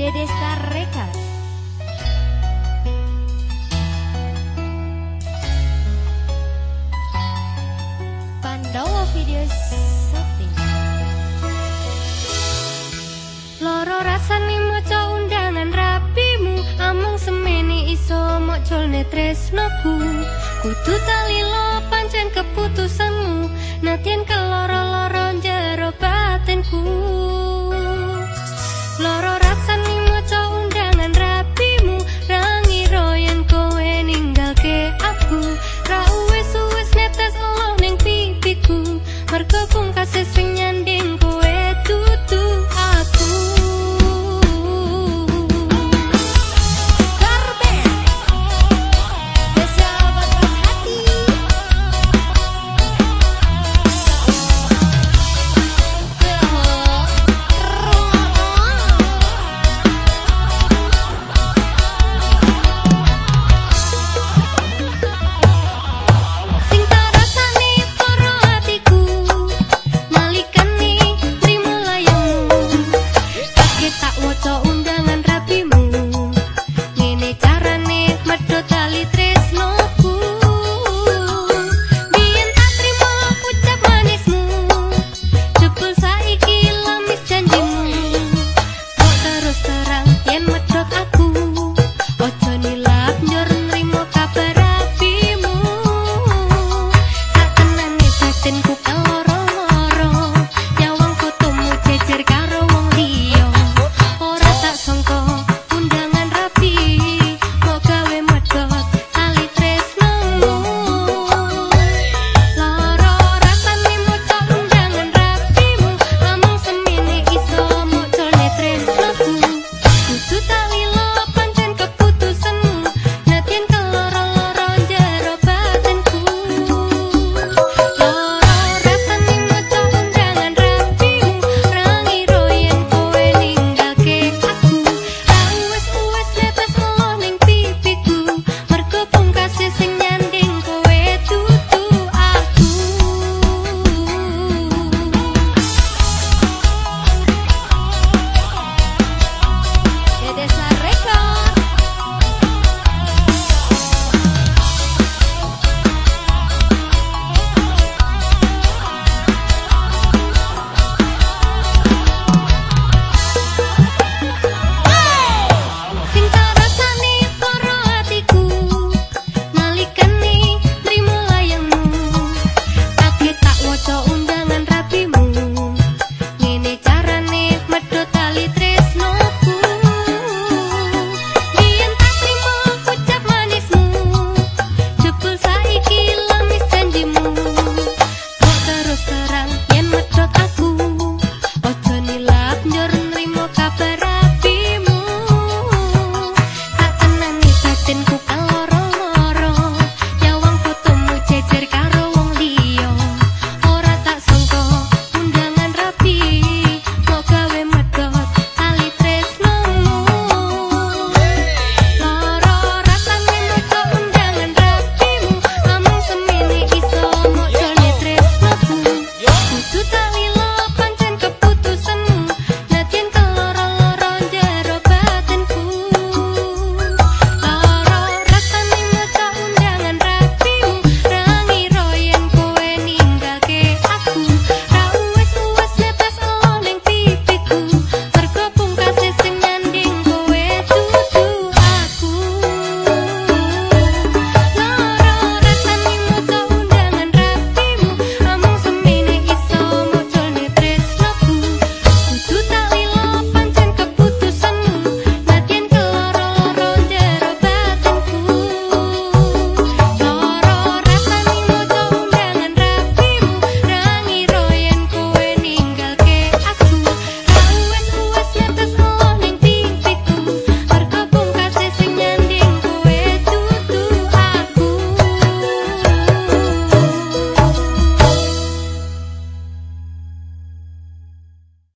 Dede Star Records. Pandawa Video Shooting Loro rasane maca undangan rapimu amang semeni iso mocol netresnoku Kudu talilo pancen keputusanmu Natien keloro-loro jero batinku.